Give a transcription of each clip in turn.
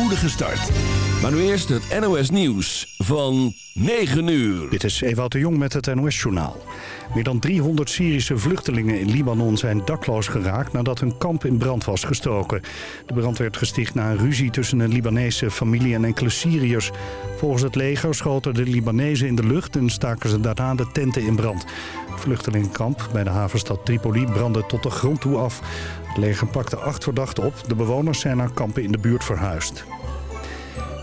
spoedige start. Maar nu eerst het NOS Nieuws van 9 uur. Dit is Ewout de Jong met het NOS-journaal. Meer dan 300 Syrische vluchtelingen in Libanon zijn dakloos geraakt... nadat hun kamp in brand was gestoken. De brand werd gesticht na een ruzie tussen een Libanese familie en enkele Syriërs. Volgens het leger schoten de Libanezen in de lucht... en staken ze daarna de tenten in brand. Het vluchtelingenkamp bij de havenstad Tripoli brandde tot de grond toe af. Het leger pakte acht verdachten op. De bewoners zijn naar kampen in de buurt verhuisd.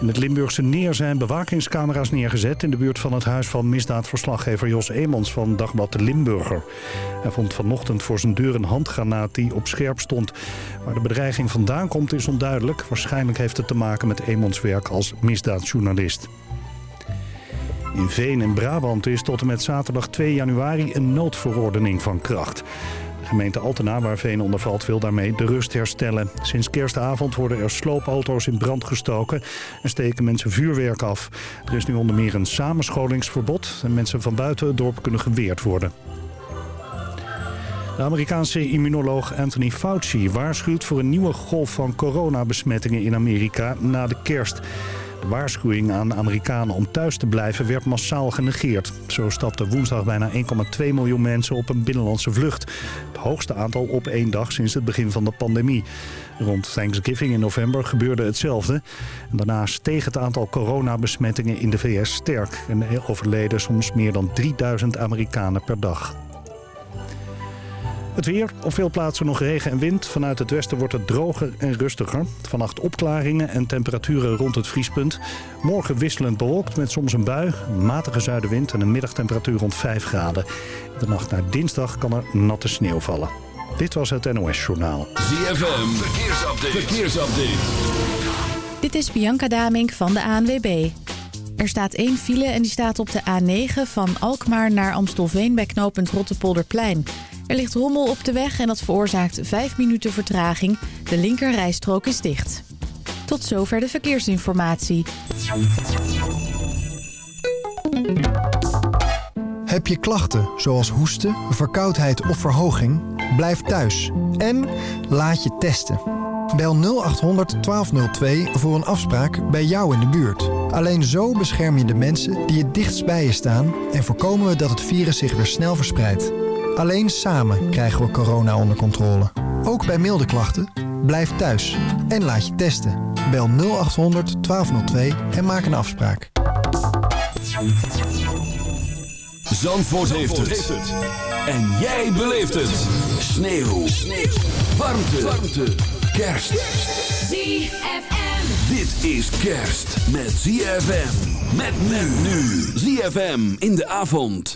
In het Limburgse Neer zijn bewakingscamera's neergezet... in de buurt van het huis van misdaadverslaggever Jos Emons van Dagblad de Limburger. Hij vond vanochtend voor zijn deur een handgranaat die op scherp stond. Waar de bedreiging vandaan komt is onduidelijk. Waarschijnlijk heeft het te maken met Emons werk als misdaadjournalist. In Veen in Brabant is tot en met zaterdag 2 januari een noodverordening van kracht. Gemeente Altena, waar Veen onder valt, wil daarmee de rust herstellen. Sinds kerstavond worden er sloopauto's in brand gestoken en steken mensen vuurwerk af. Er is nu onder meer een samenscholingsverbod en mensen van buiten het dorp kunnen geweerd worden. De Amerikaanse immunoloog Anthony Fauci waarschuwt voor een nieuwe golf van coronabesmettingen in Amerika na de kerst. Waarschuwing aan Amerikanen om thuis te blijven werd massaal genegeerd. Zo stapten woensdag bijna 1,2 miljoen mensen op een binnenlandse vlucht. Het hoogste aantal op één dag sinds het begin van de pandemie. Rond Thanksgiving in november gebeurde hetzelfde. En daarna steeg het aantal coronabesmettingen in de VS sterk. En overleden soms meer dan 3000 Amerikanen per dag. Het weer. Op veel plaatsen nog regen en wind. Vanuit het westen wordt het droger en rustiger. Vannacht opklaringen en temperaturen rond het vriespunt. Morgen wisselend bewolkt met soms een bui, een matige zuidenwind en een middagtemperatuur rond 5 graden. De nacht naar dinsdag kan er natte sneeuw vallen. Dit was het NOS Journaal. ZFM, verkeersupdate. verkeersupdate. Dit is Bianca Damink van de ANWB. Er staat één file en die staat op de A9 van Alkmaar naar Amstelveen bij knooppunt Rottepolderplein. Er ligt rommel op de weg en dat veroorzaakt 5 minuten vertraging. De linkerrijstrook is dicht. Tot zover de verkeersinformatie. Heb je klachten zoals hoesten, verkoudheid of verhoging? Blijf thuis en laat je testen. Bel 0800 1202 voor een afspraak bij jou in de buurt. Alleen zo bescherm je de mensen die het dichtst bij je staan... en voorkomen we dat het virus zich weer snel verspreidt. Alleen samen krijgen we corona onder controle. Ook bij milde klachten, blijf thuis en laat je testen. Bel 0800 1202 en maak een afspraak. Zandvoort, heeft, het. En jij beleeft het. Sneeuw. Sneeuw. Warmte. Warmte. Kerst. ZFM. Dit is kerst met ZFM. Met men nu. ZFM in de avond.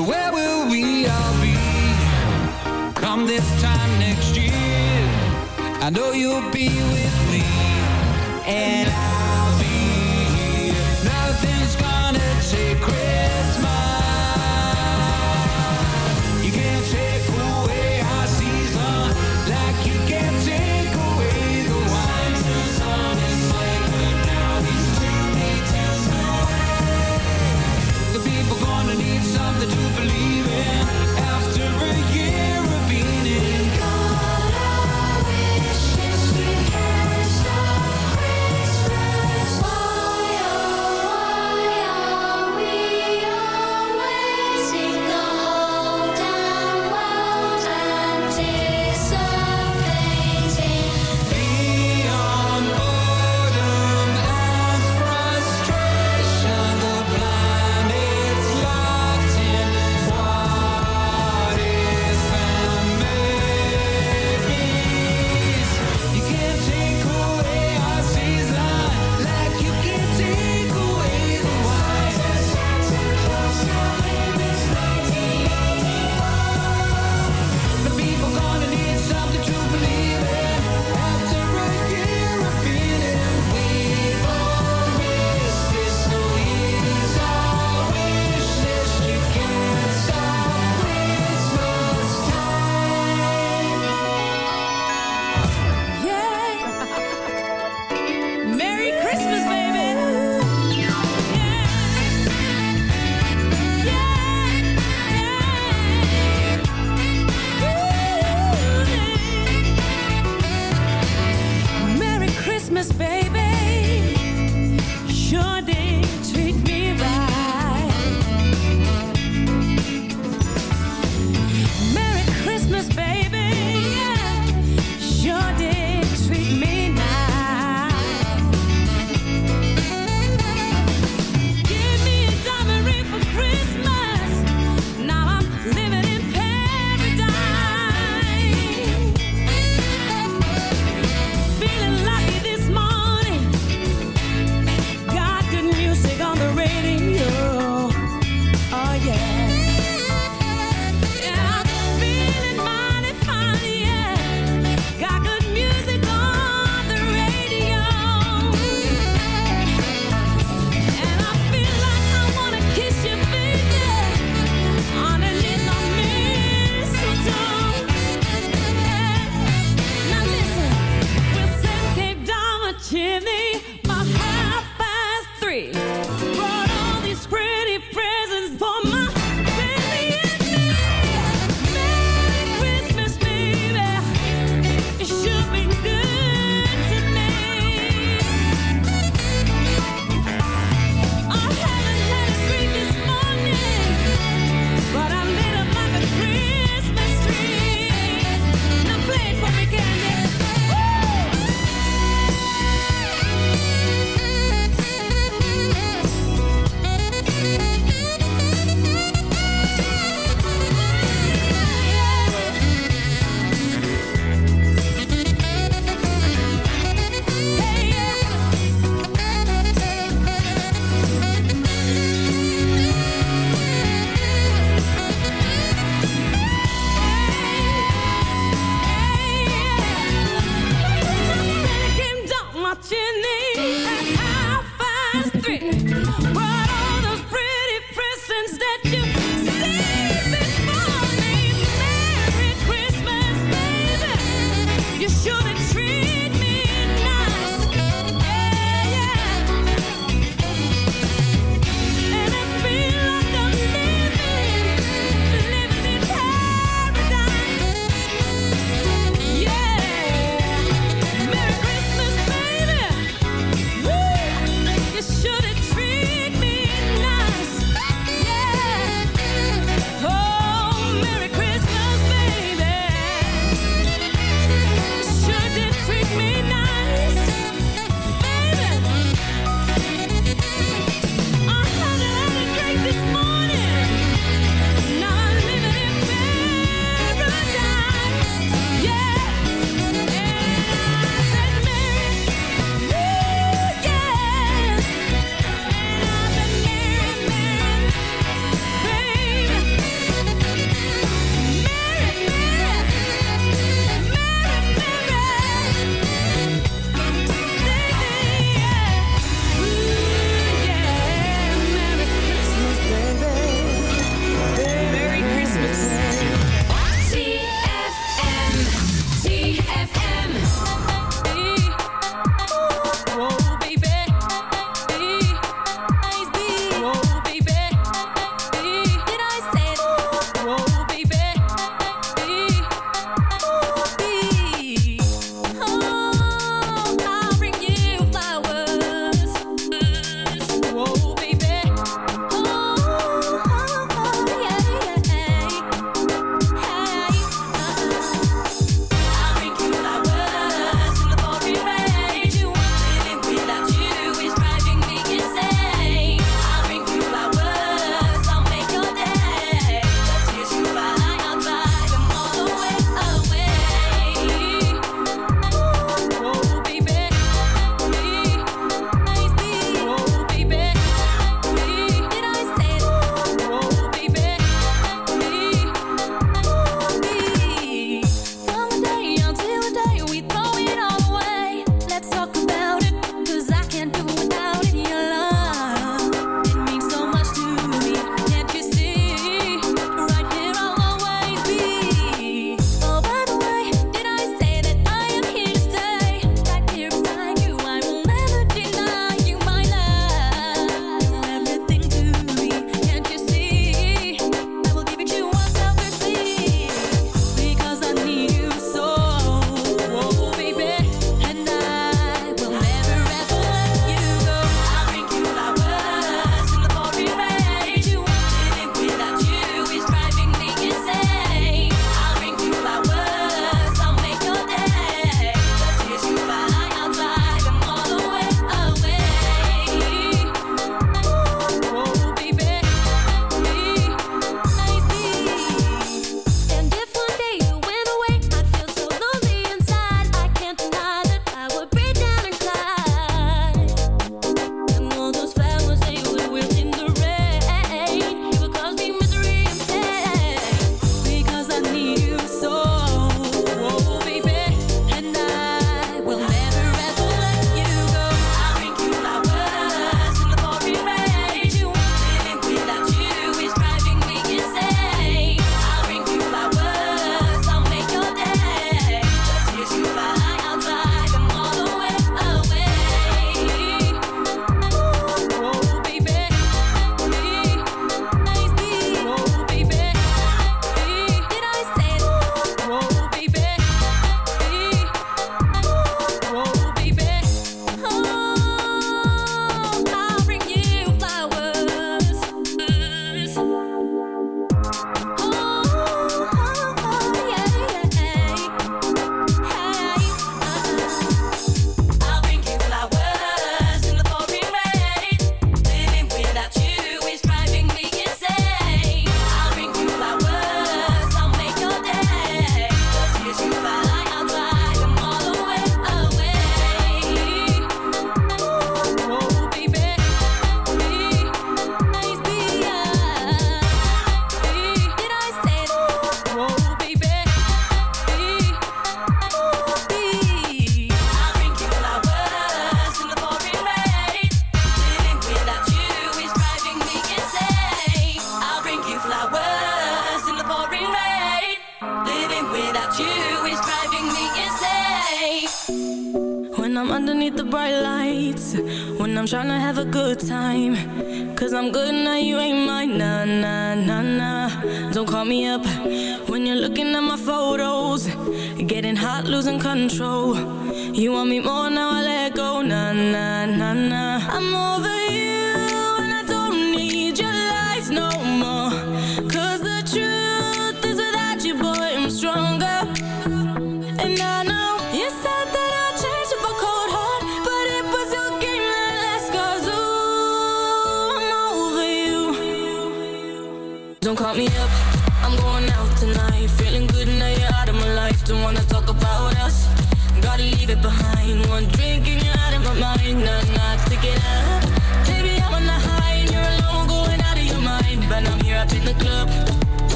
So where will we all be? Come this time next year? I know you'll be with me, and I'll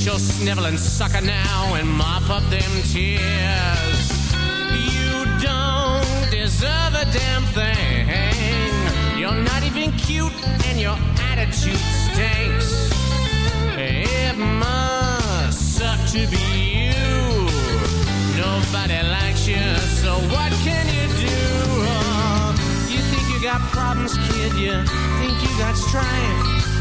she'll snivel and sucker now and mop up them tears. You don't deserve a damn thing. You're not even cute, and your attitude stinks. It must suck to be you. Nobody likes you, so what can you do? Oh, you think you got problems, kid? You think you got strife?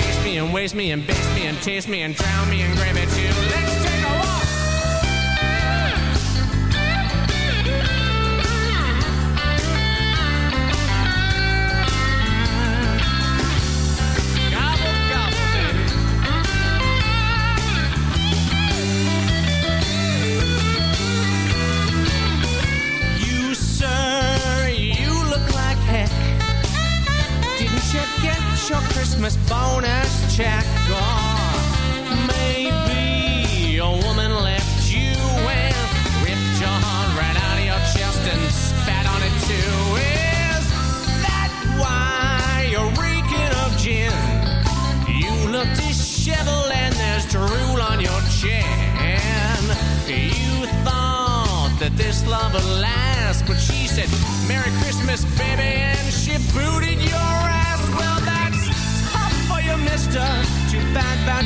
Chase me and waste me and base me and taste me and drown me in gravity. Let's Christmas bonus check or maybe a woman left you and ripped your heart right out of your chest and spat on it too. Is that why you're reeking of gin? You look disheveled and there's drool on your chin. You thought that this love would last, but she said, "Merry Christmas, baby," and she booted your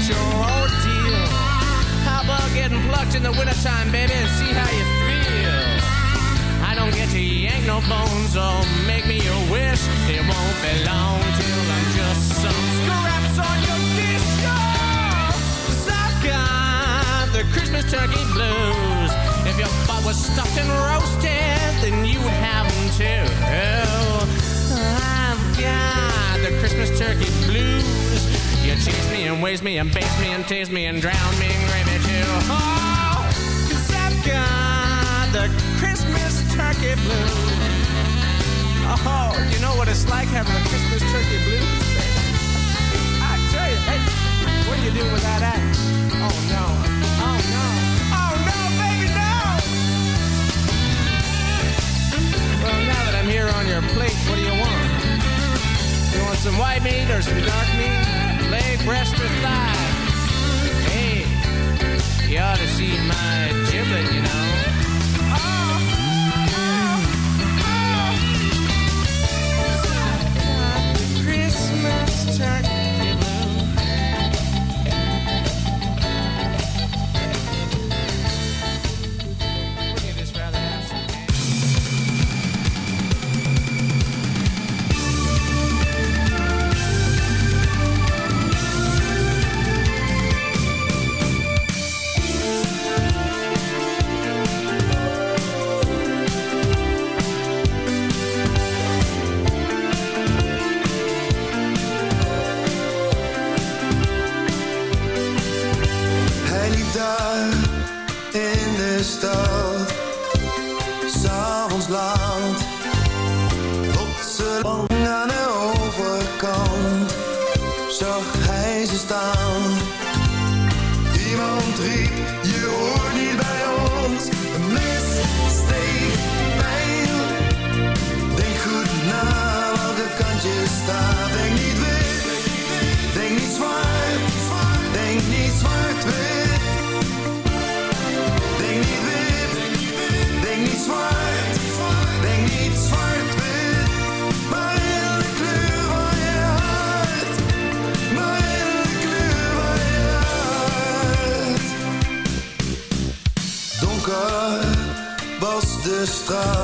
your ordeal? How about getting plucked in the wintertime, baby, and see how you feel? I don't get to yank no bones or make me a wish. It won't be long till I'm just some scraps on your dish. Cause I've got the Christmas turkey blues. If your butt was stuffed and roasted, then you would have them too. I've got the Christmas turkey blues. You chase me and waste me and base me and taste me and drown me in gravy too. Oh, cause I've got the Christmas turkey blues. Oh, you know what it's like having a Christmas turkey blues? I tell you, hey, what do you do with that? Oh no, oh no, oh no, baby, no! Well, now that I'm here on your plate, what do you want? You want some white meat or some dark meat? Breast, or thigh? Hey, you ought to see my giblet, you know. Oh, oh, oh. Christmas turkey stad, s'avonds laat, op z'n lang aan de overkant, zag de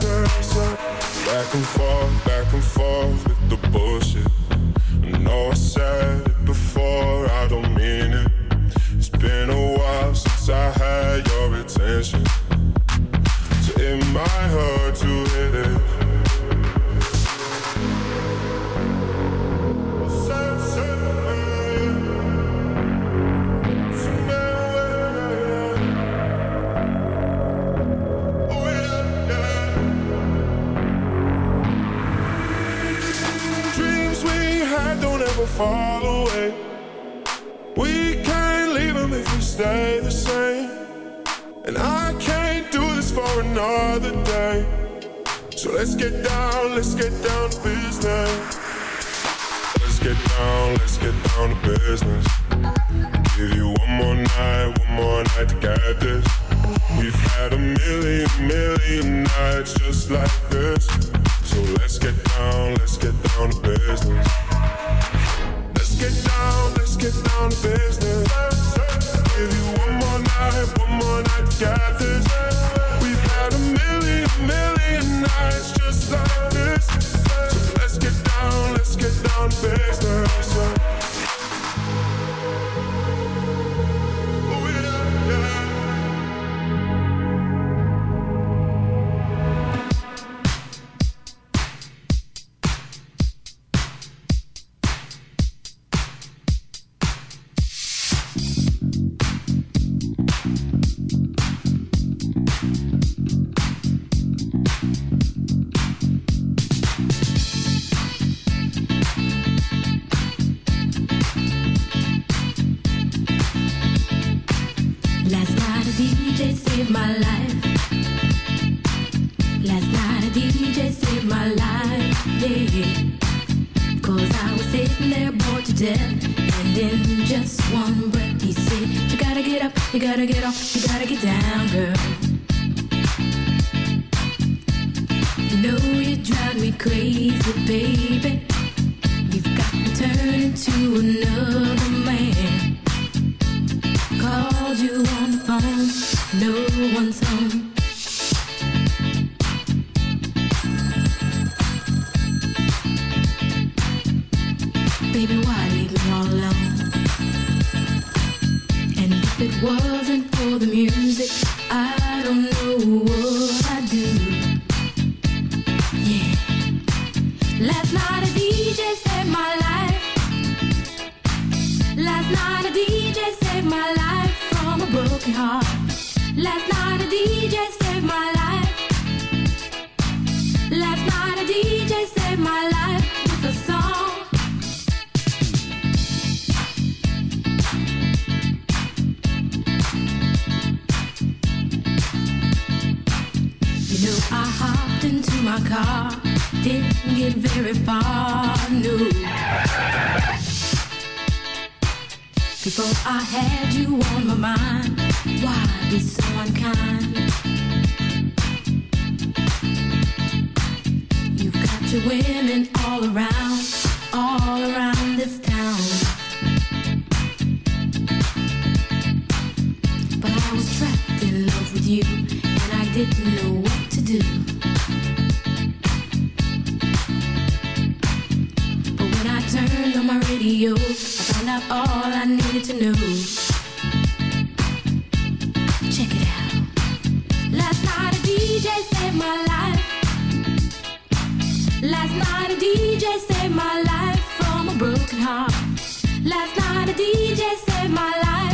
Back and forth, up, gotta get off, with you, and I didn't know what to do. But when I turned on my radio, I found out all I needed to know. Check it out. Last night a DJ saved my life. Last night a DJ saved my life from a broken heart. Last night a DJ saved my life.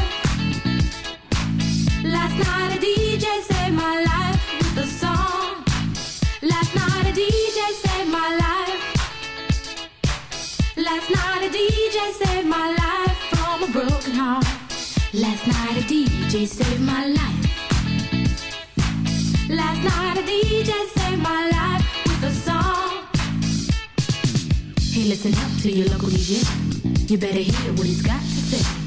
Listen up to your local DJ. You better hear what he's got to say.